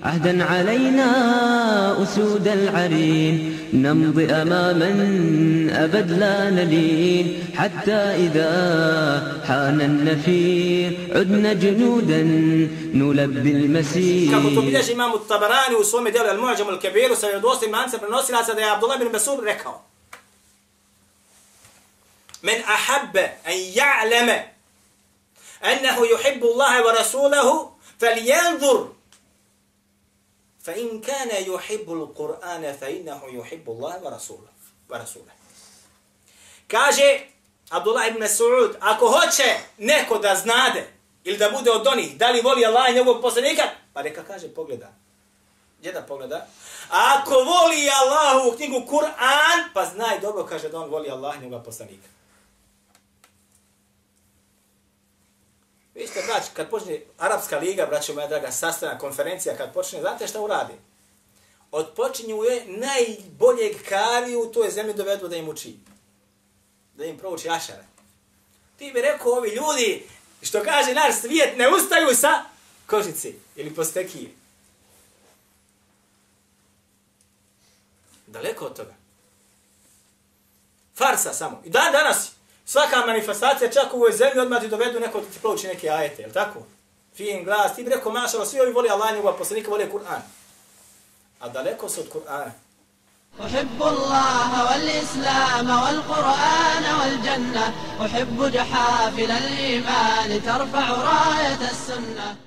عهدا علينا أسود العرين نمضي أماما أبد لا نلين. حتى إذا حان النفير عدنا جنودا نلبي المسير. كما تو بيداش إمام الطبراني وصومي ديال المعجم الكبير وسيدوس إمام سبنوسي لأسد عبد الله بن مسعود ركو من أحب أن يعلم أنه يحب الله ورسوله فلينظر فإن fa in kana yuhibbu al-Qur'ana fa innahu yuhibbu Allahe wa rasulahu. Wa rasulahu. Kaže Abdullah ibn Mas'ud, ako hoće neko da znade ili da bude od onih, da li voli Allah i njegovog poslanika, pa neka kaže pogleda. Gdje da pogleda? Ako voli Allahu knjigu Kur'an, pa znaj dobro, kaže da on voli Allah i njegovog poslanika. Kad počne Arabska liga, braćo moja draga, sastanak, konferencija, kad počne, znate šta uradi? Odpočinjuje najboljeg kariju u toj zemlji dovedu da im uči. Da im prouči ašare. Ti bi rekao, ovi ljudi, što kaže naš svijet, ne ustaju sa kožici ili postekije. Daleko od toga. Farsa samo. I dan danas, svaka manifestacija čak u ovoj zemlji odmah ti dovedu neko ti prouči neke ajete, je tako? Fin glas, ti bi rekao, mašalo, svi ovi voli Allah, njegova poslanika voli Kur'an. A daleko su od Kur'ana. أحب الله والإسلام والقرآن والجنة أحب جحافل الإيمان ترفع راية السنة